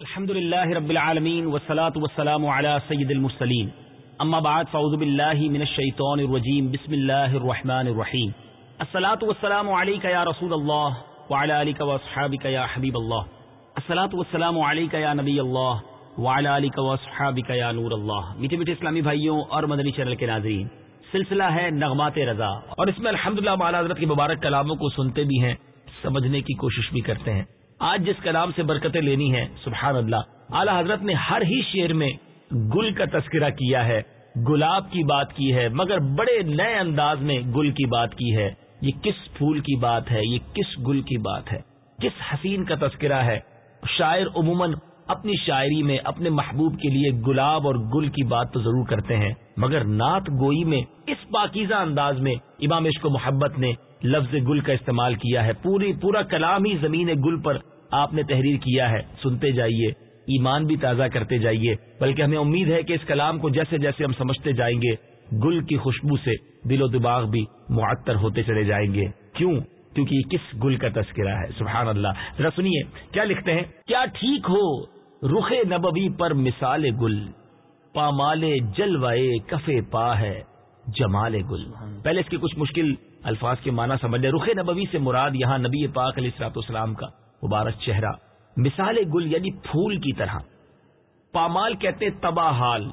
الحمد لله رب العالمين والصلاة والسلام على سيد المرسلين اما بعد، فاعوذ بالله من الشيطان الرجيم بسم الله الرحمن الرحيم الصلاة والسلام عليك يا رسول الله وعلى آلك واصحابك يا حبيب الله الصلاة والسلام عليك يا نبي الله وعلى آلك واصحابك يا نور الله میٹھے میٹھے اسلامی بھائیوں اور مدنی چینل کے ناظرین، سلسلہ ہے نغمات رضا. اور اس میں الحمدللہ للہ حضرت کی مبارک کلاموں کو سنتے بھی ہیں، سمجھنے کی کوشش بھی کرتے ہیں۔ آج جس کلام سے برکتیں لینی ہے سبحان اللہ، اعلی حضرت نے ہر ہی شعر میں گل کا تذکرہ کیا ہے، گلاب کی بات کی ہے، مگر بڑے نئے انداز میں گل کی بات کی ہے۔ یہ کس پھول کی بات ہے؟ یہ کس گل کی بات ہے؟ کس حسین کا تذکرہ ہے؟ شاعر عموماً اپنی شاعری میں، اپنے محبوب کے لیے گلاب اور گل کی بات تو ضرور کرتے ہیں، مگر نعت گوئی میں، اس پاکیزہ انداز میں امام عشق و محبت نے لفظ گل کا استعمال کیا ہے۔ پوری، پورا کلام ہی زمین گل پر آپ نے تحریر کیا ہے، سنتے جائیے، ایمان بھی تازہ کرتے جائیے، بلکہ ہمیں امید ہے کہ اس کلام کو جیسے جیسے ہم سمجھتے جائیں گے، گل کی خوشبو سے دل و دماغ بھی معطر ہوتے چلے جائیں گے۔ کیوں؟ کیونکہ یہ کس گل کا تذکرہ ہے؟ سبحان اللہ۔ ذرا سنیے، کیا لکھتے ہیں؟ کیا ٹھیک ہو؟ رخ نبوی پر مثال گل، پامال جلوائے کفے پا ہے جمال گل۔ پہلے اس کے کچھ مشکل الفاظ کے معنی سمجھ لیں۔ رخ نبوی سے مراد یہاں نبی پاک علیہ السلاط اسلام کا۔ مبارک چہرہ مثال گل یعنی پھول کی طرح۔ پامال کہتے تباہ حال۔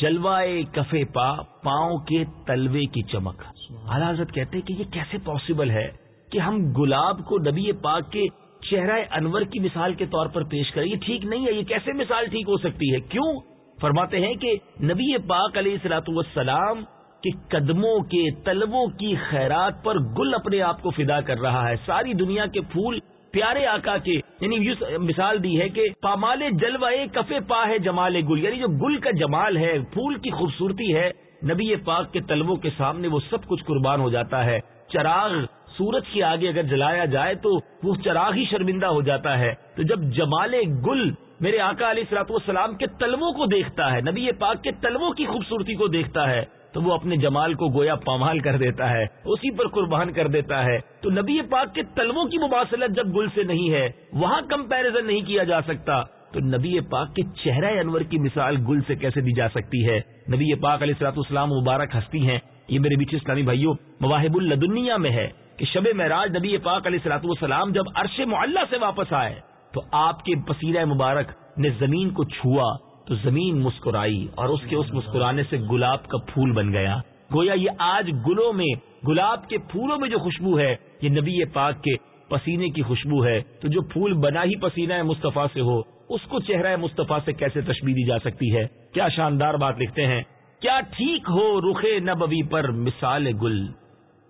جلوائے کفے پا پاؤں کے تلوے کی چمک۔ حضرت کہتے کہ یہ کیسے پاسبل ہے کہ ہم گلاب کو نبی پاک کے چہرہ انور کی مثال کے طور پر پیش کریں۔ یہ ٹھیک نہیں ہے یہ کیسے مثال ٹھیک ہو سکتی ہے؟ کیوں؟ فرماتے ہیں کہ نبی پاک علیہ السلاۃ والسلام کے قدموں کے تلووں کی خیرات پر گل اپنے آپ کو فدا کر رہا ہے۔ ساری دنیا کے پھول پیارے آقا کے یعنی مثال دی ہے کہ پامال جلوائے کفے پا ہے جمال گل یعنی جو گل کا جمال ہے، پھول کی خوبصورتی ہے، نبی پاک کے تلووں کے سامنے وہ سب کچھ قربان ہو جاتا ہے۔ چراغ سورج کے آگے اگر جلایا جائے تو وہ چراغ ہی شرمندہ ہو جاتا ہے۔ تو جب جمال گل میرے آقا علیہ سلاط والسلام کے تلووں کو دیکھتا ہے، نبی پاک کے تلووں کی خوبصورتی کو دیکھتا ہے تو وہ اپنے جمال کو گویا پامال کر دیتا ہے، اسی پر قربان کر دیتا ہے۔ تو نبی پاک کے تلووں کی مباصلت جب گل سے نہیں ہے، وہاں کمپیرزن نہیں کیا جا سکتا۔ تو نبی پاک کے چہرہ انور کی مثال گل سے کیسے دی جا سکتی ہے؟ نبی پاک علیہ السلاط اسلام مبارک ہستی ہیں۔ یہ میرے بیچ اسلامی بھائیوں، مواہب الدنیا میں ہے کہ شب معراج نبی پاک علیہ السلاط والسلام جب عرش معلّہ سے واپس آئے، تو آپ کے پسیرہ مبارک نے زمین کو چھوا۔ تو زمین مسکرائی اور اس کے اس مسکرانے سے گلاب کا پھول بن گیا۔ گویا یہ آج گلوں میں، گلاب کے پھولوں میں جو خوشبو ہے، یہ نبی پاک کے پسینے کی خوشبو ہے۔ تو جو پھول بنا ہی پسینہ مصطفیٰ سے ہو، اس کو چہرہ مصطفیٰ سے کیسے تشبیح دی جا سکتی ہے؟ کیا شاندار بات لکھتے ہیں۔ کیا ٹھیک ہو رخ نبوی پر مثال گل؟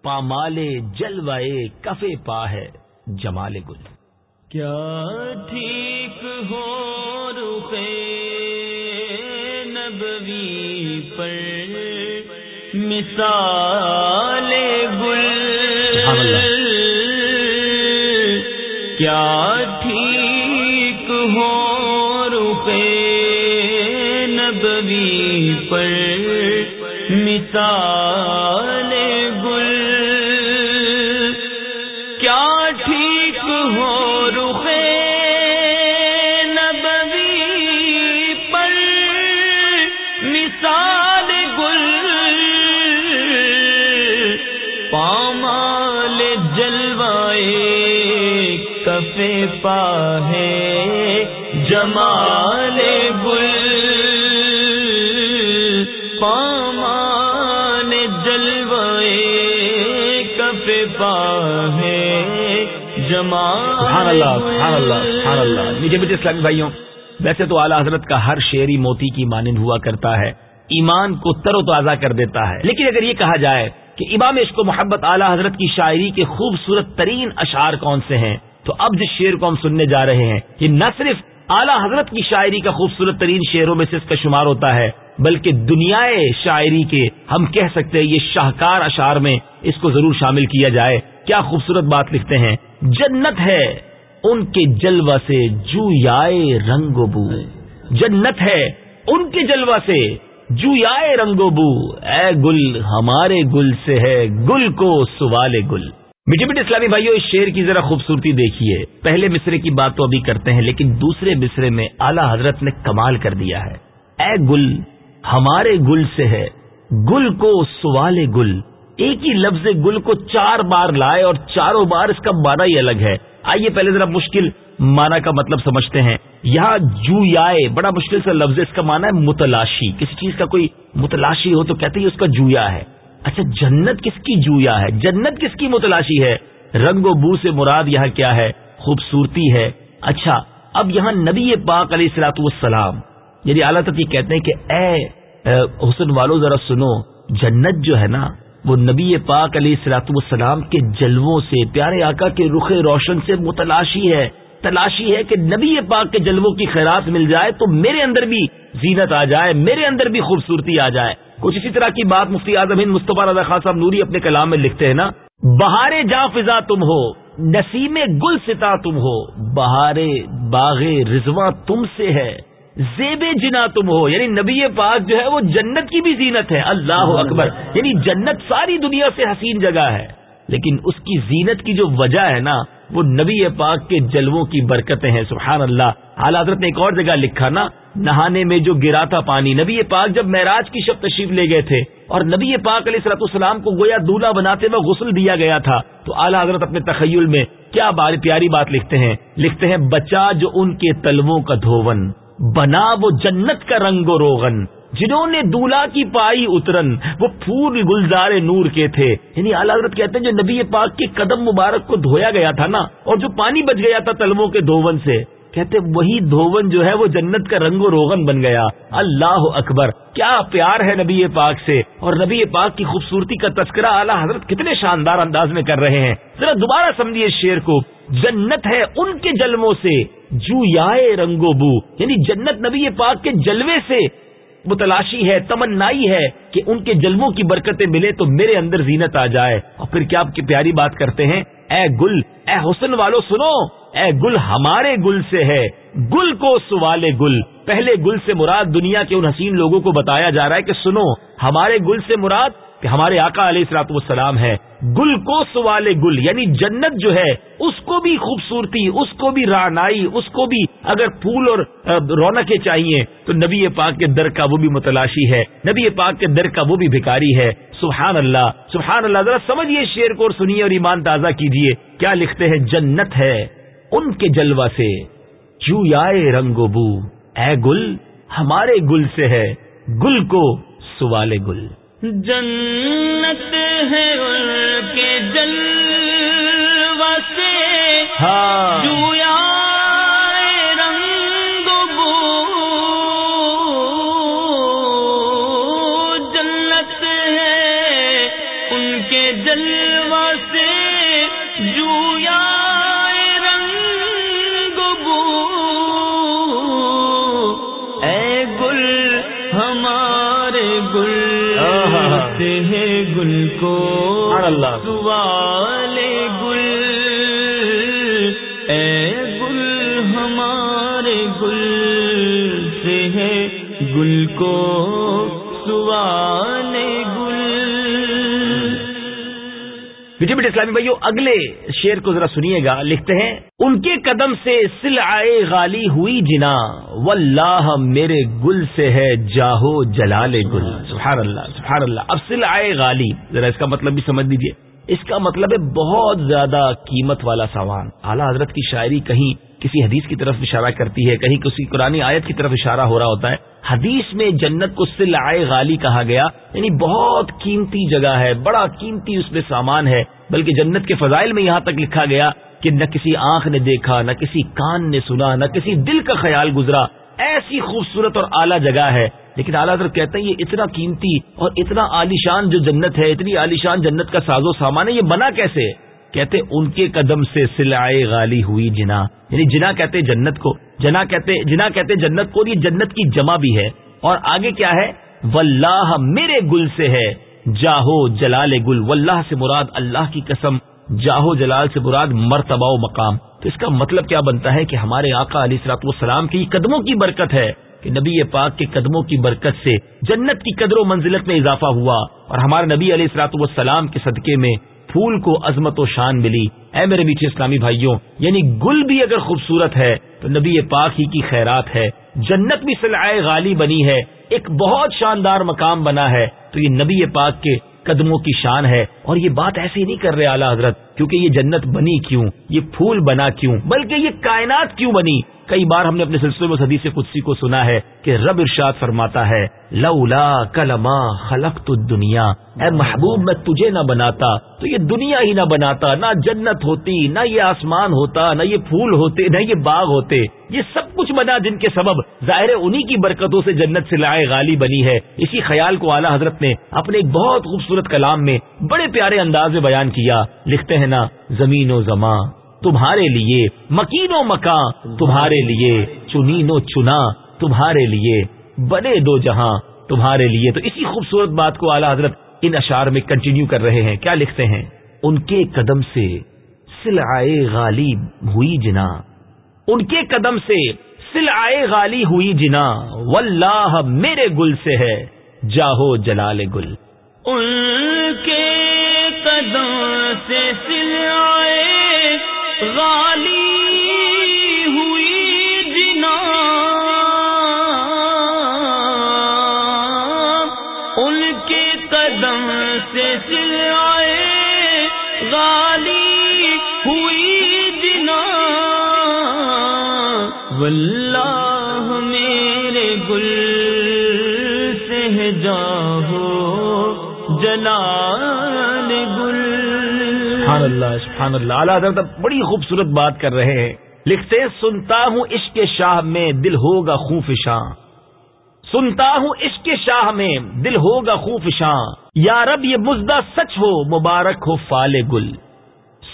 پامال جلوائے کفے پا ہے جمال گل۔ کیا ٹھیک ہو نبوی پر مثال گل کیا ٹھیک ہو روپے نبوی پر مثال پا ہے جمال گل پامان جلوائے کف پا ہے جمال مجھے بھی اسلامی بھائیوں ویسے تو اعلیٰ حضرت کا ہر شعری موتی کی مانند ہوا کرتا ہے ایمان کو تر و تازہ کر دیتا ہے۔ لیکن اگر یہ کہا جائے کہ امام عشق و محبت اعلیٰ حضرت کی شاعری کے خوبصورت ترین اشعار کون سے ہیں؟ تو اب جس شعر کو ہم سننے جا رہے ہیں، یہ نہ صرف اعلیٰ حضرت کی شاعری کا خوبصورت ترین شعروں میں سے اس کا شمار ہوتا ہے، بلکہ دنیا شاعری کے ہم کہہ سکتے ہیں یہ شاہکار اشعار میں اس کو ضرور شامل کیا جائے۔ کیا خوبصورت بات لکھتے ہیں، جنت ہے ان کے جلوہ سے جو یائے رنگ و بو۔ جنت ہے ان کے جلوہ سے جو یائے رنگ و بو۔ اے گل ہمارے گل سے ہے، گل کو سوال گل۔ میٹھے میٹھے اسلامی بھائیوں اس شیر کی ذرا خوبصورتی دیکھیے۔ پہلے مصرے کی بات تو ابھی کرتے ہیں، لیکن دوسرے مصرے میں اعلی حضرت نے کمال کر دیا ہے۔ اے گل، ہمارے گل سے ہے۔ گل کو سوال گل۔ ایک ہی لفظ گل کو چار بار لائے اور چاروں بار اس کا مانا ہی الگ ہے۔ آئیے پہلے ذرا مشکل مانا کا مطلب سمجھتے ہیں۔ یہاں جو یائے، بڑا مشکل سے لفظ اس کا مانا ہے متلاشی۔ کسی چیز کا کوئی متلاشی ہو تو کہتے ہیں اس کا جویا ہے۔ اچھا جنت کس کی جویا ہے؟ جنت کس کی متلاشی ہے؟ رنگ و بو سے مراد یہاں کیا ہے؟ خوبصورتی ہے۔ اچھا اب یہاں نبی پاک علیہ السلاط والسلام یعنی اعلیٰ تک یہ کہتے ہیں کہ اے حسن والو ذرا سنو، جنت جو ہے نا، وہ نبی پاک علیہ السلاط والسلام کے جلووں سے، پیارے آقا کے رخ روشن سے متلاشی ہے۔ تلاشی ہے کہ نبی پاک کے جلووں کی خیرات مل جائے تو میرے اندر بھی زینت آ جائے، میرے اندر بھی خوبصورتی آ جائے۔ کچھ اسی طرح کی بات مفتی اعظم ہند مصطفیٰ رضا خان صاحب نوری اپنے کلام میں لکھتے ہیں نا بہار جا فضا تم ہو، نسیم گل ستا تم ہو بہار باغ رضواں تم سے ہے، زیب جنا تم ہو یعنی نبی پاک جو ہے وہ جنت کی بھی زینت ہے، اللہ اکبر یعنی جنت ساری دنیا سے حسین جگہ ہے، لیکن اس کی زینت کی جو وجہ ہے نا وہ نبی پاک کے جلووں کی برکتیں ہیں، سبحان اللہ۔ اعلی حضرت نے ایک اور جگہ لکھا نا، نہانے میں جو گرا تھا پانی، نبی پاک جب معراج کی شب تشریف لے گئے تھے اور نبی پاک علیہ سرت السلام کو گویا دولہا بناتے ہوئے غسل دیا گیا تھا، تو اعلیٰ حضرت اپنے تخیل میں کیا بار پیاری بات لکھتے ہیں۔ لکھتے ہیں، بچا جو ان کے تلووں کا دھون بنا وہ جنت کا رنگ و روغن۔ جنہوں نے دولہا کی پائی اترن، وہ پھول گلزار نور کے تھے۔ یعنی اعلیٰ حضرت کہتے ہیں جو نبی پاک کے قدم مبارک کو دھویا گیا تھا نا، اور جو پانی بچ گیا تھا تلووں کے دھون سے۔ کہتے وہی دھون جو ہے وہ جنت کا رنگ و روغن بن گیا۔ اللہ اکبر، کیا پیار ہے نبی پاک سے۔ اور نبی پاک کی خوبصورتی کا تذکرہ اعلیٰ حضرت کتنے شاندار انداز میں کر رہے ہیں۔ ذرا دوبارہ سمجھیے شیر کو۔ جنت ہے ان کے جلموں سے، جو یائے رنگو بو۔ یعنی جنت نبی پاک کے جلوے سے۔ متلاشی ہے، تمنائی ہے کہ ان کے جلووں کی برکتیں ملے تو میرے اندر زینت آ جائے۔ اور پھر کیا آپ کی پیاری بات کرتے ہیں؟ اے گل، اے حسن والو سنو، اے گل ہمارے گل سے ہے۔ گل کو سوالے گل۔ پہلے گل سے مراد دنیا کے ان حسین لوگوں کو بتایا جا رہا ہے کہ سنو، ہمارے گل سے مراد کہ ہمارے آقا علیہ السلاط والسلام ہے گل کو سوال گل یعنی جنت جو ہے، اس کو بھی خوبصورتی، اس کو بھی رانائی اس کو بھی اگر پھول اور رونقیں چاہیے، تو نبی پاک کے در کا وہ بھی متلاشی ہے، نبی پاک کے در کا وہ بھی بھکاری ہے۔ سبحان اللہ سبحان اللہ، ذرا سمجھیے شیر کو اور سنیے اور ایمان تازہ کیجیے کیا لکھتے ہیں؟ جنت ہے ان کے جلوا سے، جو آئے رنگ و بو۔ اے گل، ہمارے گل سے ہے، گل کو سوال گل۔ جنت اسلامی بھائیو، اگلے شعر کو ذرا سنیے گا۔ لکھتے ہیں، ان کے قدم سے سل آئے غالی ہوئی جنا، واللہ میرے گل سے ہے جاہو جلال گل۔ سبحان اللہ سبحان اللہ۔ اب سل آئے غالی، ذرا اس کا مطلب بھی سمجھ دیجیے اس کا مطلب ہے بہت زیادہ قیمت والا سامان۔ اعلیٰ حضرت کی شاعری کہیں کسی حدیث کی طرف اشارہ کرتی ہے، کہیں کسی قرآن آیت کی طرف اشارہ ہو رہا ہوتا ہے۔ حدیث میں جنت کو سل آئے غالی کہا گیا یعنی بہت قیمتی جگہ ہے، بڑا قیمتی اس میں سامان ہے۔ بلکہ جنت کے فضائل میں یہاں تک لکھا گیا کہ نہ کسی آنکھ نے دیکھا، نہ کسی کان نے سنا، نہ کسی دل کا خیال گزرا۔ ایسی خوبصورت اور اعلیٰ جگہ ہے۔ لیکن اعلیٰ حضرت کہتے ہیں، یہ اتنا قیمتی اور اتنا عالیشان جو جنت ہے، اتنی عالیشان جنت کا ساز و سامان ہے، یہ بنا کیسے؟ کہتے ان کے قدم سے سلائے غالی ہوئی جنا۔ یعنی جنا کہتے جنت کو، جنا کہتے جنا کہتے جنت کو یہ جنت کی جمع بھی ہے۔ اور آگے کیا ہے؟ واللہ میرے گل سے ہے، جاہو جلال گل۔ واللہ سے مراد اللہ کی قسم، جاہو جلال سے مراد مرتبہ و مقام۔ تو اس کا مطلب کیا بنتا ہے؟ کہ ہمارے آقا علی سلاط والسلام کی قدموں کی برکت ہے۔ کہ نبی پاک کے قدموں کی برکت سے جنت کی قدر و منزلت میں اضافہ ہوا۔ اور ہمارے نبی علیہ السلاط والسلام کے صدقے میں پھول کو عظمت و شان ملی۔ اے میرے میٹھے اسلامی بھائیوں یعنی گل بھی اگر خوبصورت ہے، تو نبی پاک ہی کی خیرات ہے۔ جنت بھی سلائے غالی بنی ہے۔ ایک بہت شاندار مقام بنا ہے۔ تو یہ نبی پاک کے قدموں کی شان ہے۔ اور یہ بات ایسے ہی نہیں کر رہے اعلیٰ حضرت کیونکہ یہ جنت بنی کیوں؟ یہ پھول بنا کیوں؟ بلکہ یہ کائنات کیوں بنی؟ کئی بار ہم نے اپنے سلسلے میں حدیث قدسی کو سنا ہے کہ رب ارشاد فرماتا ہے لولا کلما خلق دنیا اے محبوب، میں تجھے نہ بناتا، تو یہ دنیا ہی نہ بناتا، نہ جنت ہوتی، نہ یہ آسمان ہوتا، نہ یہ پھول ہوتے، نہ یہ باغ ہوتے۔ یہ سب کچھ بنا جن کے سبب ظاہر انہی کی برکتوں سے جنت سے لائے غالی بنی ہے۔ اسی خیال کو اعلیٰ حضرت نے اپنے ایک بہت خوبصورت کلام میں بڑے پیارے انداز میں بیان کیا۔ لکھتے ہیں نا زمین و زماں، تمہارے لیے مکین و مکان تمہارے لیے چنین و چنا، تمہارے لیے بنے دو جہاں، تمہارے لیے تو اسی خوبصورت بات کو اعلیٰ حضرت ان اشار میں کنٹینیو کر رہے ہیں۔ کیا لکھتے ہیں؟ ان کے قدم سے سلائے غالب ہوئی جنا۔ ان کے قدم سے سلائے غالی ہوئی جنا۔ واللہ میرے گل سے ہے، جاہو جلال گل۔ ان کے قدم سے سلائے غالی ہوئی جنا ان کے قدم سے سلائے غالی ہوئی جنا واللہ میرے گل سے جاہو جلال۔ گل سبحان اللہ سبحان اللہ۔ اعلیٰ حضرت بڑی خوبصورت بات کر رہے ہیں۔ لکھتے سنتا ہوں عشق شاہ میں دل ہوگا خوف شاہ سنتا ہوں عشق شاہ میں دل ہوگا خوف شاہ یا رب، یہ مزدہ سچ ہو، مبارک ہو، فال گل۔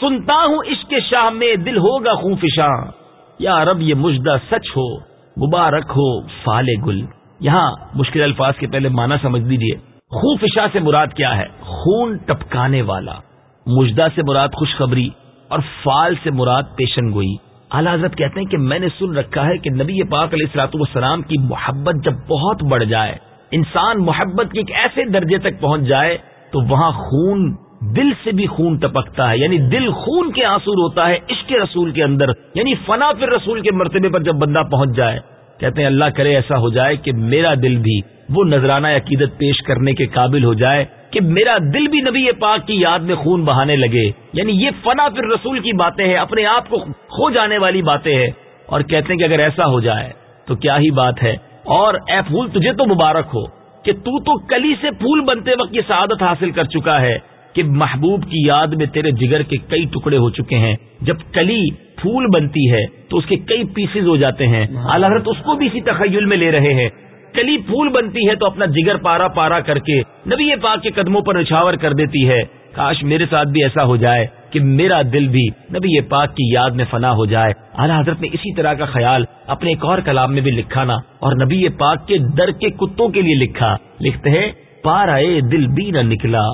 سنتا ہوں عشق شاہ میں دل ہوگا خوف شاہ یا رب، یہ مجدہ سچ ہو، مبارک ہو، فال گل۔ یہاں مشکل الفاظ کے پہلے معنی سمجھ لیجیے خوف شاہ سے مراد کیا ہے؟ خون ٹپکانے والا۔ مجدہ سے مراد خوشخبری اور فال سے مراد پیشن گوئی۔ اعلی حضرت کہتے ہیں کہ میں نے سن رکھا ہے کہ نبی پاک علیہ السلاط والسلام کی محبت جب بہت بڑھ جائے، انسان محبت کے ایک ایسے درجے تک پہنچ جائے، تو وہاں خون دل سے بھی خون ٹپکتا ہے یعنی دل خون کے آنسور ہوتا ہے عشق رسول کے اندر یعنی فنا پھر رسول کے مرتبے پر جب بندہ پہنچ جائے۔ کہتے ہیں اللہ کرے ایسا ہو جائے کہ میرا دل بھی وہ نذرانہ عقیدت پیش کرنے کے قابل ہو جائے کہ میرا دل بھی نبی پاک کی یاد میں خون بہانے لگے۔ یعنی یہ فنا پھر رسول کی باتیں ہیں اپنے آپ کو کھو جانے والی باتیں ہیں۔ اور کہتے ہیں کہ اگر ایسا ہو جائے تو کیا ہی بات ہے۔ اور اے پھول تجھے تو مبارک ہو کہ تو تو کلی سے پھول بنتے وقت یہ سعادت حاصل کر چکا ہے کہ محبوب کی یاد میں تیرے جگر کے کئی ٹکڑے ہو چکے ہیں۔ جب کلی پھول بنتی ہے تو اس کے کئی پیسز ہو جاتے ہیں۔ حضرت اس کو بھی اسی تخیل میں لے رہے ہیں۔ کلی پھول بنتی ہے تو اپنا جگر پارا پارا کر کے نبی پاک کے قدموں پر نچھاور کر دیتی ہے۔ کاش میرے ساتھ بھی ایسا ہو جائے کہ میرا دل بھی نبی پاک کی یاد میں فنا ہو جائے۔ اعلیٰ حضرت نے اسی طرح کا خیال اپنے ایک اور کلام میں بھی لکھا نا، اور نبی پاک کے در کے کتوں کے لیے لکھا۔ لکھتے ہیں پار آئے دل بھی نہ نکلا،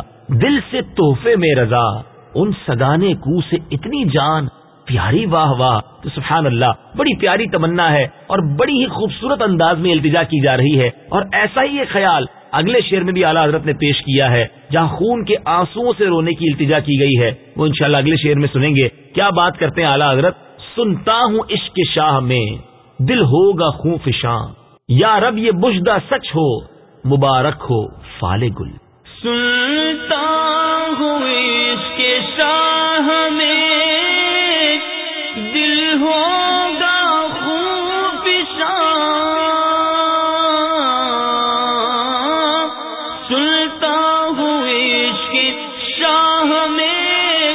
دل سے تحفے میں رضا، ان سگانے کو سے اتنی جان پیاری واہ واہ تو سبحان اللہ، بڑی پیاری تمنا ہے اور بڑی ہی خوبصورت انداز میں التجا کی جا رہی ہے اور ایسا ہی یہ خیال اگلے شعر میں بھی اعلیٰ حضرت نے پیش کیا ہے، جہاں خون کے آنسو سے رونے کی التجا کی گئی ہے، وہ انشاءاللہ اگلے شعر میں سنیں گے۔ کیا بات کرتے ہیں اعلیٰ حضرت؟ سنتا ہوں عشق شاہ میں، دل ہوگا خوف شاہ یا رب یہ بجدہ سچ ہو، مبارک ہو فال گل۔ سنتا ہوں عشق شاہ میں ہوگا خوب شاہ سنتا ہوں عشق شاہ میں۔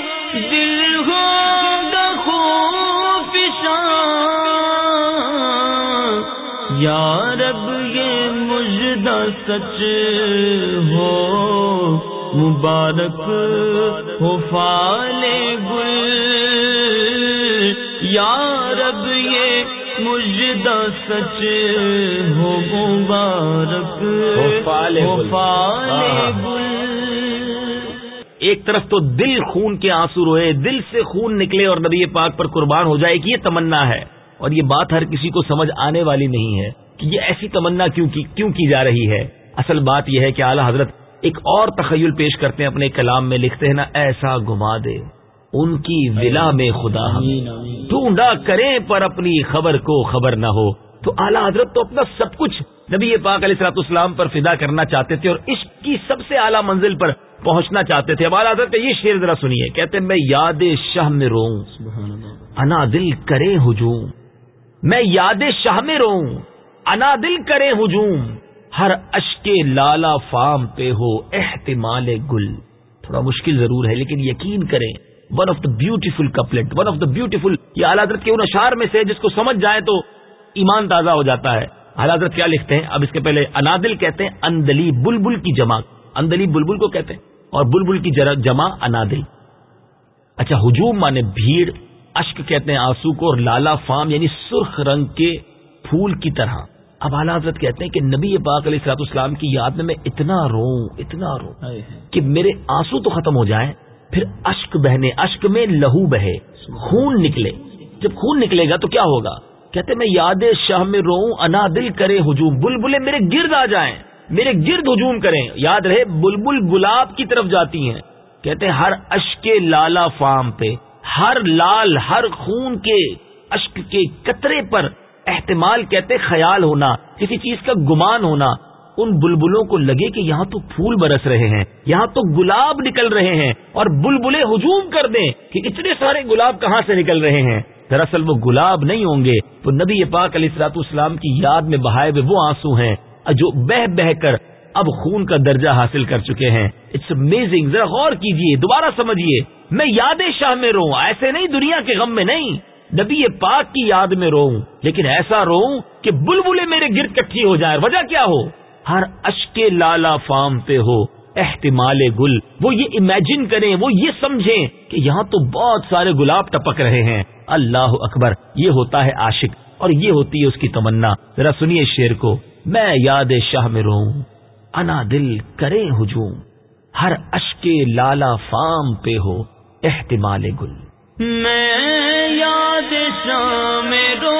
دل ہوگا خوب شاہ یا رب یہ مجدہ سچ ہو۔ مبارک ہو فال گل۔ یا رب یہ مجدہ سچ ہو مبارک ہو فال گل ایک طرف تو دل خون کے آنسو روئے دل سے خون نکلے اور نبی پاک پر قربان ہو جائے کہ یہ تمنا ہے۔ اور یہ بات ہر کسی کو سمجھ آنے والی نہیں ہے کہ یہ ایسی تمنا کیوں کی کیوں کی جا رہی ہے۔ اصل بات یہ ہے کہ اعلیٰ حضرت ایک اور تخیل پیش کرتے ہیں اپنے کلام میں لکھتے ہیں نا ایسا گما دے۔ ان کی ولا میں خدا۔ ڈھونڈا کریں پر اپنی خبر کو خبر نہ ہو۔ تو اعلیٰ حضرت تو اپنا سب کچھ نبی پاک علیہ سلاط اسلام پر فدا کرنا چاہتے تھے اور عشق کی سب سے اعلیٰ منزل پر پہنچنا چاہتے تھے۔ اب اعلیٰ حضرت یہ شعر ذرا سنیے۔ کہتے میں یاد شاہ میں رو انا دل کرے ہجوم۔ میں یاد شاہ میں رو انا دل کرے ہجوم۔ ہر اشک لالا فام پہ ہو احتمال گل۔ تھوڑا مشکل ضرور ہے لیکن یقین کریں۔ One of the beautiful couplet one of the beautiful یہ اعلیٰ حضرت کے ان اشار میں سے جس کو سمجھ جائے تو ایمان تازہ ہو جاتا ہے۔ حضرت کیا لکھتے ہیں؟ اب اس کے پہلے انادل کہتے ہیں اندلی بلبل کی جمع۔ اندلی بلبل کو کہتے ہیں اور بلبل کی جمع انادل۔ اچھا ہجوم مانے بھیڑ اشک کہتے ہیں آنسو کو اور لالا فام یعنی سرخ رنگ کے پھول کی طرح۔ اب اعلیٰ حضرت کہتے ہیں کہ نبی پاک علیہ السلاط اسلام کی یاد میں میں اتنا رو اتنا رو کہ میرے آنسو تو ختم ہو جائیں۔ پھر اشک بہنے، اشک میں لہو بہے، خون نکلے۔ جب خون نکلے گا تو کیا ہوگا؟ کہتے میں یاد شاہ میں رو انا دل کرے ہجوم۔ بلبلے میرے گرد آ جائیں، میرے گرد ہجوم کریں۔ یاد رہے، بلبل گلاب کی طرف جاتی ہیں۔ کہتے ہیں، ہر اشک لالا فام پہ، ہر لال، ہر خون کے اشک کے قطرے پر احتمال کہتے خیال ہونا، کسی چیز کا گمان ہونا۔ ان بلبلوں کو لگے کہ یہاں تو پھول برس رہے ہیں، یہاں تو گلاب نکل رہے ہیں، اور بلبلے ہجوم کر دیں کہ اتنے سارے گلاب کہاں سے نکل رہے ہیں۔ دراصل وہ گلاب نہیں ہوں گے، وہ نبی پاک علیہ السلاط اسلام کی یاد میں بہائے ہوئے وہ آنسو ہیں، جو بہ بہ کر اب خون کا درجہ حاصل کر چکے ہیں۔ اٹس امیزنگ ذرا غور کیجیے، دوبارہ سمجھیے میں یاد شاہ میں رو ایسے نہیں دنیا کے غم میں نہیں۔ نبی پاک کی یاد میں رو لیکن ایسا رو کہ بلبلے میرے گرد کٹھی ہو جائے وجہ کیا ہو؟ ہر اشک لالا فام پہ ہو احتمال گل۔ وہ یہ امیجن کریں وہ یہ سمجھیں کہ یہاں تو بہت سارے گلاب ٹپک رہے ہیں۔ اللہ اکبر یہ ہوتا ہے عاشق اور یہ ہوتی ہے اس کی تمنا۔ ذرا سنیے شیر کو۔ میں یاد شاہ میں رو انا دل کرے ہجوم۔ ہر اشک لالا فام پہ ہو احتمال گل۔ میں یاد شاہ میں رو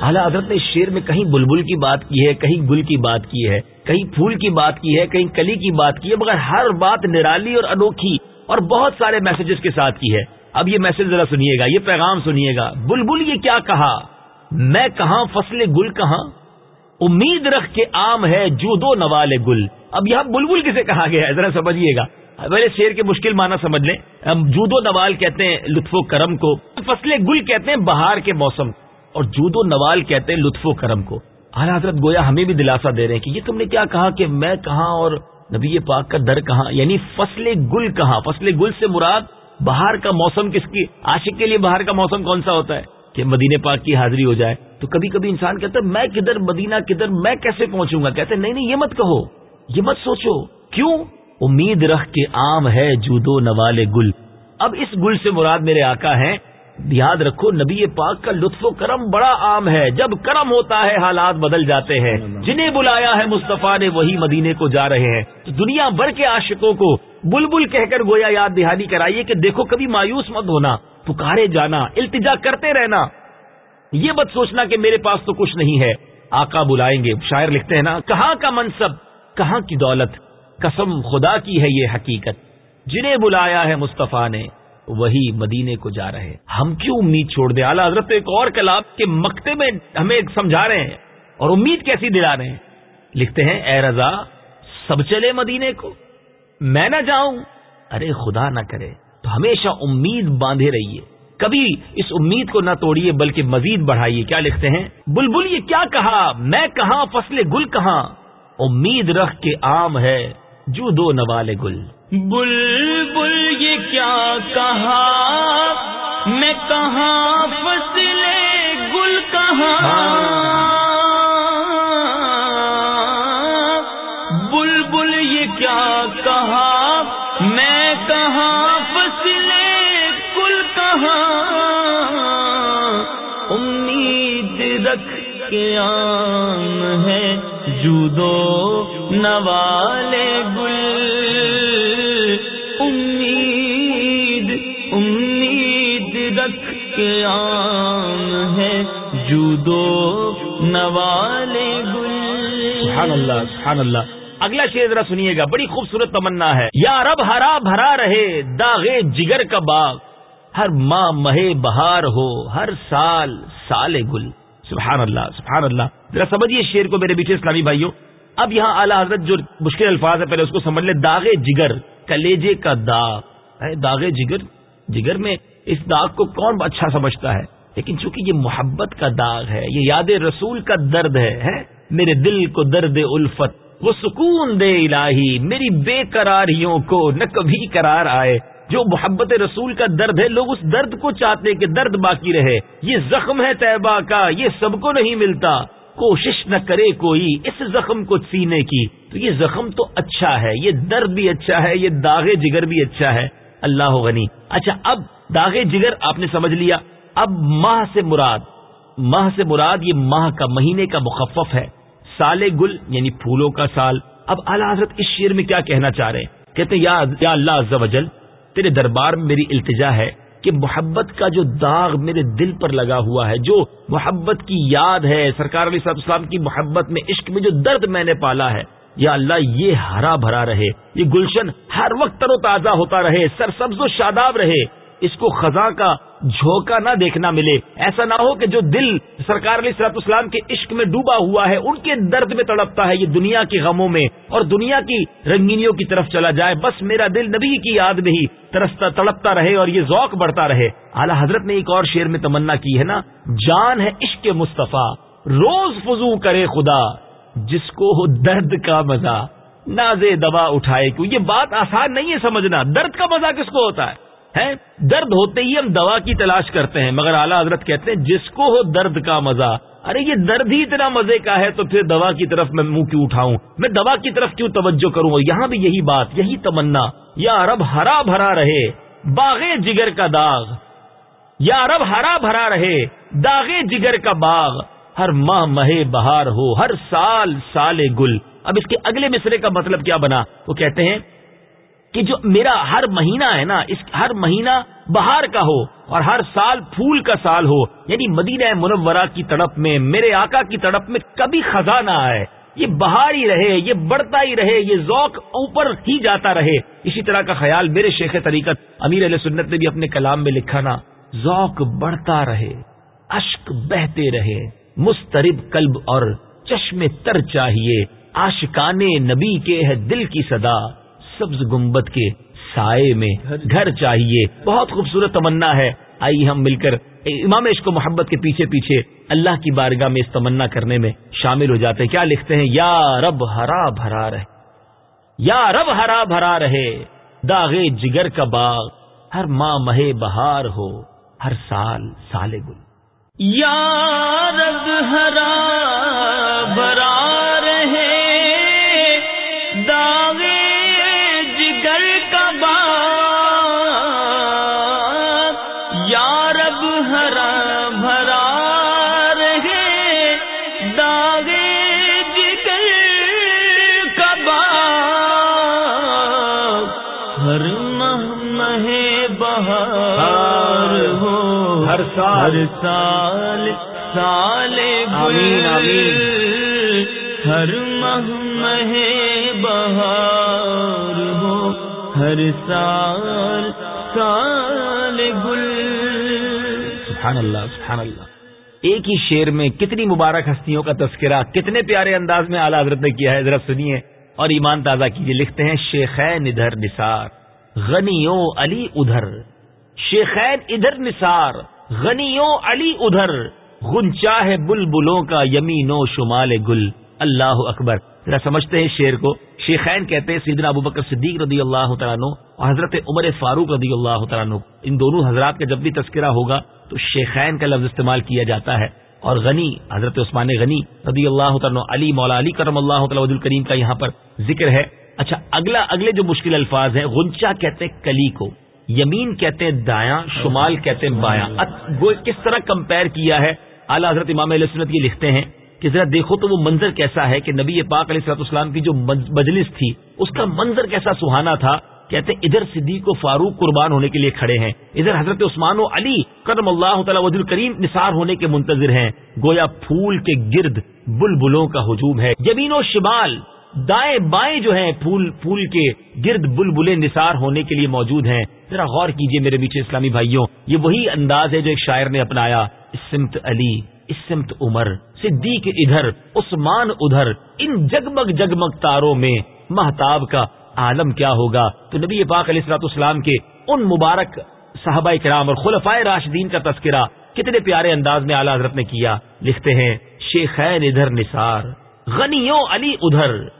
اعلیٰ حضرت نے شیر میں کہیں بلبل کی بات کی ہے، کہیں گل کی بات کی ہے، کہیں پھول کی بات کی ہے، کہیں کلی کی بات کی ہے، مگر ہر بات نرالی اور انوکھی اور بہت سارے میسجز کے ساتھ کی ہے۔ اب یہ میسج ذرا سنیے گا، یہ پیغام سنیے گا۔ بلبل یہ کیا کہا؟ میں کہاں فصل گل کہاں؟ امید رکھ کے عام ہے جو دو نوال گل۔ اب یہاں بلبل کسے کہا گیا ہے؟ ذرا سمجھیے گا۔ میرے شیر کے مشکل معنی سمجھ لیں۔ ہم جودو نوال کہتے ہیں لطف و کرم کو۔ فصل گل کہتے ہیں بہار کے موسم۔ اور جود و نوال کہتے ہیں لطف و کرم کو۔ اعلیٰ حضرت گویا ہمیں بھی دلاسا دے رہے ہیں کہ یہ تم نے کیا کہا کہ میں کہاں اور نبی پاک کا در کہاں؟ یعنی فصل گل کہاں؟ فصل گل سے مراد بہار کا موسم کس کی؟ عاشق کے لیے بہار کا موسم کون سا ہوتا ہے؟ کہ مدینے پاک کی حاضری ہو جائے۔ تو کبھی کبھی انسان کہتا ہے، میں کدھر مدینہ کدھر میں کیسے پہنچوں گا؟ کہتے نہیں نہیں، یہ مت کہو۔ یہ مت سوچو۔ کیوں؟ امید رکھ کے عام ہے جودو نوال گل۔ اب اس گل سے مراد میرے آقا ہیں، یاد رکھو نبی پاک کا لطف و کرم بڑا عام ہے۔ جب کرم ہوتا ہے، حالات بدل جاتے ہیں۔ جنہیں بلایا ہے مصطفیٰ نے، وہی مدینے کو جا رہے ہیں۔ تو دنیا بھر کے عاشقوں کو بلبل کہہ کر گویا یاد دہانی کرائیے کہ دیکھو کبھی مایوس مت ہونا، پکارے جانا، التجا کرتے رہنا۔ یہ مت سوچنا کہ میرے پاس تو کچھ نہیں ہے۔ آقا بلائیں گے، شاعر لکھتے ہیں نا، کہاں کا منصب؟ کہاں کی دولت؟ قسم خدا کی ہے یہ حقیقت، جنہیں بلایا ہے مصطفیٰ نے، وہی مدینے کو جا رہے ہم کیوں امید چھوڑ دیں؟ اعلیٰ، حضرت ایک اور کلاب کے مکتے میں ہمیں سمجھا رہے ہیں اور امید کیسی دلا رہے ہیں؟ لکھتے ہیں، اے رضا، سب چلے مدینے کو۔ میں نہ جاؤں۔ ارے، خدا نہ کرے۔ تو ہمیشہ امید باندھے رہیے۔ کبھی اس امید کو نہ توڑیے، بلکہ مزید بڑھائیے۔ کیا لکھتے ہیں؟ بلبل، یہ کیا کہا؟ میں کہاں؟ فصل گل کہاں؟ امید رکھ کے عام ہے۔ جو دو نوال گل۔ بل بل یہ کیا کہا؟ میں کہاں فصلے گل کہاں؟ بل بل یہ کیا کہا؟ میں کہاں فصلے گل کہاں؟ امید رکھ کے عام ہے جودو۔ نوالے گل، امید امید رکھ کے عام ہے جودو نوالے گل۔ سبحان اللہ سبحان اللہ۔ اگلا شعر ذرا سنیے گا، بڑی خوبصورت تمنا ہے۔ یا رب ہرا بھرا رہے داغے جگر کا باغ۔ ہر ماہ مہے بہار ہو، ہر سال سال گل۔ سبحان اللہ سبحان اللہ۔ ذرا سمجھیے شیر کو میرے بیٹھے اسلامی بھائیوں۔ اب یہاں اعلیٰ حضرت جو مشکل الفاظ ہے پہلے اس کو سمجھ لے داغے جگر، کلیجے کا داغ۔ داغے جگر؟ جگر میں اس داغ کو کون اچھا سمجھتا ہے؟ لیکن چونکہ یہ محبت کا داغ ہے، یہ یاد رسول کا درد ہے میرے دل کو درد الفت، وہ سکون دے الہی۔ میری بے قراریوں کو نہ کبھی قرار آئے۔ جو محبت رسول کا درد ہے، لوگ اس درد کو چاہتے کہ درد باقی رہے۔ یہ زخم ہے طیبہ کا، یہ سب کو نہیں ملتا۔ کوشش نہ کرے کوئی اس زخم کو سینے کی، تو یہ زخم تو اچھا ہے، یہ درد بھی اچھا ہے، یہ داغ جگر بھی اچھا ہے۔ اللہ غنی۔ اچھا اب داغ جگر آپ نے سمجھ لیا۔ اب ماہ سے مراد۔ ماہ سے مراد یہ ماہ کا، مہینے کا مخفف ہے۔ سال گل یعنی پھولوں کا سال۔ اب اعلی حضرت اس شیر میں کیا کہنا چاہ رہے ہیں؟ کہتے ہیں یا اللہ عز و جل، تیرے دربار میں میری التجا ہے۔ کہ محبت کا جو داغ میرے دل پر لگا ہوا ہے، جو محبت کی یاد ہے، سرکار علیہ صاحب اسلام کی محبت میں عشق میں جو درد میں نے پالا ہے، یا اللہ یہ ہرا بھرا رہے، یہ گلشن ہر وقت تر و تازہ ہوتا رہے سر سبز و شاداب رہے۔ اس کو خزاں کا جھوکا نہ دیکھنا ملے۔ ایسا نہ ہو کہ جو دل سرکار علیہ سرات اسلام کے عشق میں ڈوبا ہوا ہے، ان کے درد میں تڑپتا ہے یہ دنیا کے غموں میں اور دنیا کی رنگینیوں کی طرف چلا جائے۔ بس میرا دل نبی کی یاد میں ہی ترستا، تڑپتا رہے اور یہ ذوق بڑھتا رہے۔ اعلیٰ حضرت نے ایک اور شعر میں تمنا کی ہے نا، جان ہے عشق مصطفیٰ، روز فضو کرے خدا، جس کو ہو درد کا مزہ۔ ناز دوا اٹھائے کیوں؟ یہ بات آسان نہیں ہے سمجھنا۔ درد کا مزہ کس کو ہوتا ہے؟ ہے درد ہوتے ہی ہم دوا کی تلاش کرتے ہیں، مگر اعلیٰ حضرت کہتے ہیں، جس کو ہو درد کا مزہ۔ ارے، یہ درد ہی اتنا مزے کا ہے، تو پھر دوا کی طرف میں منہ کیوں اٹھاؤں؟ میں دوا کی طرف کیوں توجہ کروں؟ یہاں بھی یہی بات، یہی تمنا۔ یا رب ہرا بھرا رہے باغ جگر کا داغ۔ یا رب ہرا بھرا رہے داغ جگر کا باغ۔ ہر ماہ مہے بہار ہو، ہر سال سال گل۔ اب اس کے اگلے مصرے کا مطلب کیا بنا؟ وہ کہتے ہیں کہ جو میرا ہر مہینہ ہے نا، اس ہر مہینہ بہار کا ہو اور ہر سال پھول کا سال ہو یعنی مدینہ منورہ کی تڑپ میں، میرے آقا کی تڑپ میں کبھی خزاں نہ آئے۔ یہ بہار ہی رہے، یہ بڑھتا ہی رہے، یہ ذوق اوپر ہی جاتا رہے۔ اسی طرح کا خیال میرے شیخ طریقت امیر علیہ سنت نے بھی اپنے کلام میں لکھا نا، ذوق بڑھتا رہے اشک بہتے رہے، مسترب قلب اور چشم تر چاہیے آشکانے نبی کے ہے دل کی صدا۔ سبز گمبت کے سائے میں گھر چاہیے۔ بہت خوبصورت تمنا ہے۔ آئیے ہم مل کر امام عشق و محبت کے پیچھے پیچھے اللہ کی بارگاہ میں اس تمنا کرنے میں شامل ہو جاتے ہیں۔ کیا لکھتے ہیں؟ یا رب ہرا بھرا رہے۔ یا رب ہرا بھرا رہے۔ داغے جگر کا باغ۔ ہر ماں مہے بہار ہو۔ ہر سال سال گل۔ یا رب ہرا بھرا سال۔ سال سال آمین آمین۔ ہر مہ مہ بہار ہو۔ ہر سال سال گل۔ سبحان اللہ سبحان اللہ۔ ایک ہی شیر میں کتنی مبارک ہستیوں کا تذکرہ کتنے پیارے انداز میں اعلیٰ حضرت نے کیا ہے ذرا سنیے۔ اور ایمان تازہ کیجیے لکھتے ہیں شیخین ادھر نثار۔ غنیوں علی ادھر۔ شیخین ادھر نثار۔ غنیوں علی ادھر گنچا ہے بل بلوں کا یمین و شمال گل۔ اللہ اکبر۔ ذرا سمجھتے ہیں شیر کو۔ شیخین کہتے ہیں سیدنا ابو بکر صدیق رضی اللہ تعالیٰ اور حضرت عمر فاروق رضی اللہ تعالیٰ ان دونوں حضرات کا جب بھی تذکرہ ہوگا تو شیخین کا لفظ استعمال کیا جاتا ہے۔ اور غنی، حضرت عثمان غنی رضی اللہ تعالیٰ علی مولا علی کرم اللہ تعالیٰ الکریم کا یہاں پر ذکر ہے۔ اچھا اگلا، اگلے جو مشکل الفاظ ہیں غنچا کہتے ہیں کلی کو۔ یمین کہتے ہیں دایاں، شمال کہتے ہیں بایاں۔ کس طرح کمپیئر کیا ہے؟ اعلیٰ حضرت امام علیہ سنت یہ لکھتے ہیں کہ ذرا دیکھو تو وہ منظر کیسا ہے کہ نبی پاک علیہ صلاح اسلام کی جو مجلس تھی، اس کا منظر کیسا سہانا تھا؟ کہتے ہیں ادھر صدیق و فاروق قربان ہونے کے لیے کھڑے ہیں۔ ادھر حضرت عثمان و علی کرم اللہ تعالیٰ وز الکریم نثار ہونے کے منتظر ہیں۔ گویا پھول کے گرد بلبلوں کا ہجوم ہے۔ یمین و شمال دائیں بائیں جو ہیں پھول پھول کے گرد بلبلے نثار ہونے کے لیے موجود ہیں۔ ذرا غور کیجیے میرے بیچے اسلامی بھائیوں، یہ وہی انداز ہے جو ایک شاعر نے اپنایا۔ سمت علی سمت عمر، صدیق ادھر، عثمان ادھر، ان جگمگ جگمگ تاروں میں محتاب کا عالم کیا ہوگا؟ تو نبی پاک علیہ السلاط اسلام کے ان مبارک صحابہ کرام اور خلفائے راشدین کا تذکرہ کتنے پیارے انداز میں اعلیٰ حضرت نے کیا۔ لکھتے ہیں، شیخین ادھر نثار، غنیوں علی ادھر۔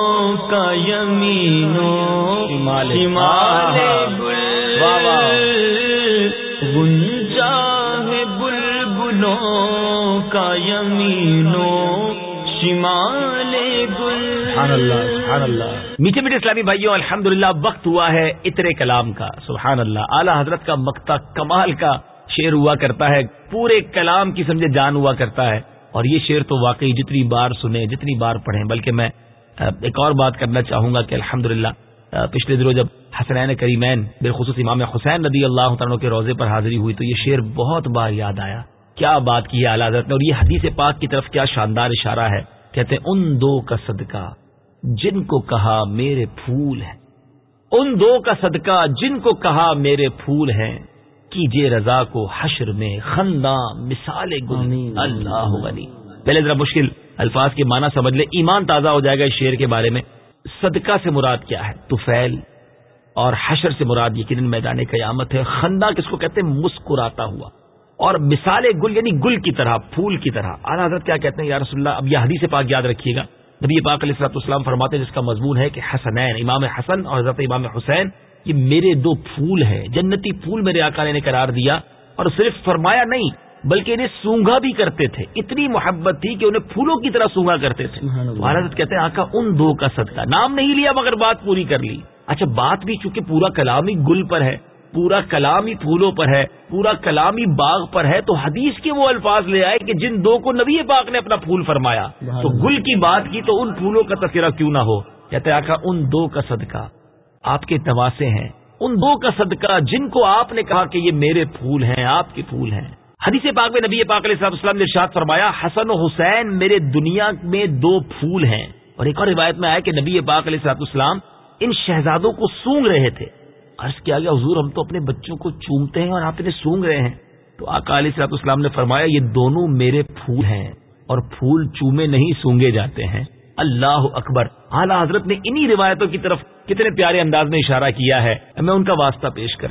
کا یمینو شمال گل۔ سبحان اللہ سبحان اللہ۔ میٹھے میٹھے اسلامی بھائیوں الحمد وقت ہوا ہے اتر کلام کا۔ سبحان اللہ اعلیٰ حضرت کا مکتا کمال کا شعر ہوا کرتا ہے پورے کلام کی سمجھے جان ہوا کرتا ہے۔ اور یہ شعر تو واقعی جتنی بار سنیں جتنی بار پڑھیں بلکہ میں ایک اور بات کرنا چاہوں گا کہ الحمد پچھلے دنوں جب حسنین کریمین بالخصوص امام حسین ندی اللہ تعالیٰ کے روزے پر حاضری ہوئی تو یہ شعر بہت بار یاد آیا۔ کیا بات کی ہے حضرت نے؟ اور یہ حدیث پاک کی طرف کیا شاندار اشارہ ہے؟ کہتے ہیں ان دو کا صدقہ جن کو کہا میرے پھول ہیں۔ ان دو کا صدقہ جن کو کہا میرے پھول ہیں۔ کیجے رضا کو حشر میں خنداں مثال اللہ غنی۔ پہلے ذرا مشکل۔ الفاظ کے معنی سمجھ لے، ایمان تازہ ہو جائے گا اس شعر کے بارے میں۔ صدقہ سے مراد کیا ہے؟ توفیل اور حشر سے مراد یقیناً میدان قیامت ہے۔ خندہ کس کو کہتے ہیں؟ مسکراتا ہوا۔ اور مثال گل یعنی گل کی طرح، پھول کی طرح۔ اعلیٰ حضرت کیا کہتے ہیں؟ یا رسول اللہ، اب یہ حدیث پاک یاد رکھیے گا۔ نبی پاک علیہ السلط اسلام فرماتے ہیں، جس کا مضمون ہے کہ حسنین، امام حسن اور حضرت امام حسین، یہ میرے دو پھول ہیں۔ جنتی پھول میرے آقا نے قرار دیا۔ اور صرف فرمایا نہیں بلکہ انہیں سونگا بھی کرتے تھے۔ اتنی محبت تھی کہ انہیں پھولوں کی طرح سونگا کرتے تھے۔ حضرت کہتے ہیں آقا ان دو کا صدقہ۔ نام نہیں لیا مگر بات پوری کر لی۔ اچھا بات بھی چونکہ پورا کلام ہی گل پر ہے پورا کلام ہی پھولوں پر ہے پورا کلام ہی باغ پر ہے تو حدیث کے وہ الفاظ لے آئے کہ جن دو کو نبی پاک نے اپنا پھول فرمایا۔ تو گل کی بات کی تو ان پھولوں کا تذکرہ کیوں نہ ہو؟ کہتے آقا ان دو کا صدقہ۔ آپ کے نواسے ہیں۔ ان دو کا صدقہ جن کو آپ نے کہا کہ یہ میرے پھول ہیں آپ کے پھول ہیں۔ حدیث پاک میں نبی پاک علیہ السلام نے ارشاد فرمایا، حسن و حسین میرے دنیا میں دو پھول ہیں۔ اور ایک اور روایت میں آیا کہ نبی پاک علیہ السلام السلام ان شہزادوں کو سونگ رہے تھے۔ عرض کیا گیا، حضور ہم تو اپنے بچوں کو چومتے ہیں اور آپ انہیں سونگ رہے ہیں۔ تو آقا علیہ صلاح اسلام نے فرمایا، یہ دونوں میرے پھول ہیں اور پھول چومے نہیں سونگے جاتے ہیں۔ اللہ اکبر۔ اعلیٰ حضرت نے انہی روایتوں کی طرف کتنے پیارے انداز میں اشارہ کیا ہے۔ میں ان کا واسطہ پیش کر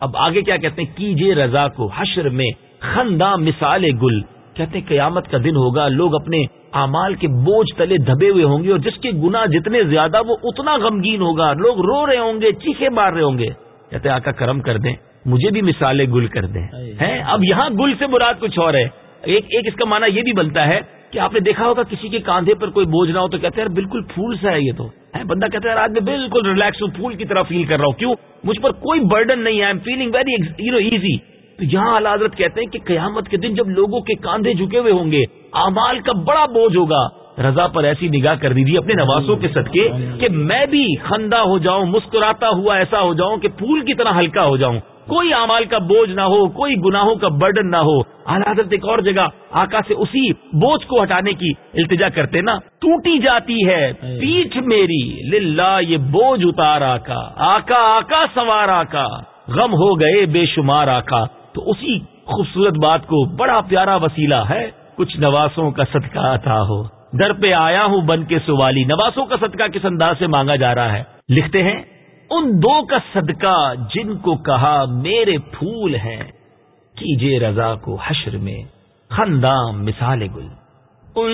اب آگے کیا کہتے ہیں؟ کیجے رضا کو حشر میں خندہ مثال گل۔ کہتے ہیں قیامت کا دن ہوگا لوگ اپنے اعمال کے بوجھ تلے دبے ہوئے ہوں گے اور جس کے گنا جتنے زیادہ وہ اتنا غمگین ہوگا۔ لوگ رو رہے ہوں گے چیخے مار رہے ہوں گے۔ کہتے آقا کرم کر دیں مجھے بھی مثالیں گل کر دیں۔ ہیں؟ اب یہاں گل سے مراد کچھ اور ہے۔ ایک ایک اس کا معنی یہ بھی بنتا ہے کہ آپ نے دیکھا ہوگا کسی کے کاندھے پر کوئی بوجھ نہ ہو تو کہتے ہیں بالکل پھول سا ہے یہ تو۔ بندہ کہتا ہے آج میں بالکل ریلیکس ہوں پھول کی طرح فیل کر رہا ہوں۔ کیوں؟ مجھ پر کوئی برڈن نہیں ہے۔ I am feeling very you know easy تو یہاں اللہ حضرت کہتے ہیں کہ قیامت کے دن جب لوگوں کے کاندھے جھکے ہوئے ہوں گے امال کا بڑا بوجھ ہوگا۔ رضا پر ایسی نگاہ کر دیجیے اپنے نوازوں کے صدقے کہ میں بھی خندہ ہو جاؤں، مسکراتا ہوا ایسا ہو جاؤں کہ پھول کی طرح ہلکا ہو جاؤں۔ کوئی امال کا بوجھ نہ ہو، کوئی گناہوں کا برڈن نہ ہو۔ اعلی حضرت ایک اور جگہ آقا سے اسی بوجھ کو ہٹانے کی التجا کرتے نا، ٹوٹی جاتی ہے، پیٹھ میری، للہ یہ بوجھ اتار آکا آقا آقا، سوار آقا۔ غم ہو گئے بے شمار آقا۔ تو اسی خوبصورت بات کو بڑا پیارا وسیلہ ہے، کچھ نواسوں کا صدقہ تھا ہو۔ در پہ آیا ہوں بن کے سوالی نواسوں کا صدقہ کس انداز سے مانگا جا رہا ہے؟ لکھتے ہیں، ان دو کا صدقہ جن کو کہا میرے پھول ہیں کیجے رضا کو حشر میں۔ خندام مثال گل۔ ان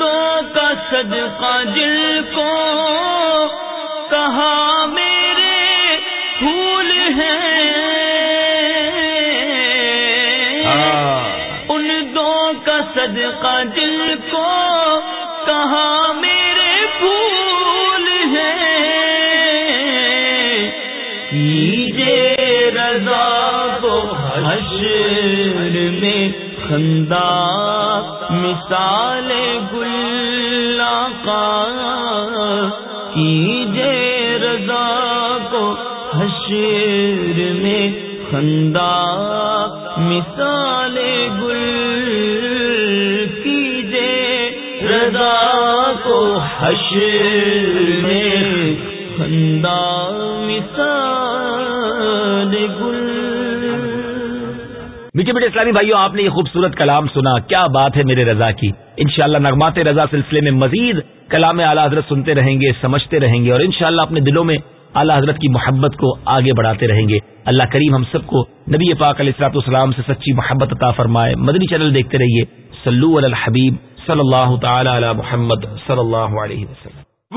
دو کا صدقہ جن کو کہا میرے پھول ہیں صدقہ جن کو کہا میرے پھول ہیں؟ رضا کو حشر میں خندا مثال گل کیجے رضا کو حشر میں خندا مثال میٹھے میٹھے اسلامی بھائیوں، آپ نے یہ خوبصورت کلام سنا۔ کیا بات ہے میرے رضا کی؟ انشاءاللہ نغمات رضا سلسلے میں مزید کلام اعلیٰ حضرت سنتے رہیں گے، سمجھتے رہیں گے اور انشاءاللہ اپنے دلوں میں اعلیٰ حضرت کی محبت کو آگے بڑھاتے رہیں گے۔ اللہ کریم ہم سب کو نبی پاک علیہ السلاط والسلام سے سچی محبت عطا فرمائے۔ مدنی چینل دیکھتے رہیے۔ سلو الحبیب صلی اللہ تعالی علی محمد صلی اللہ علیہ وسلم۔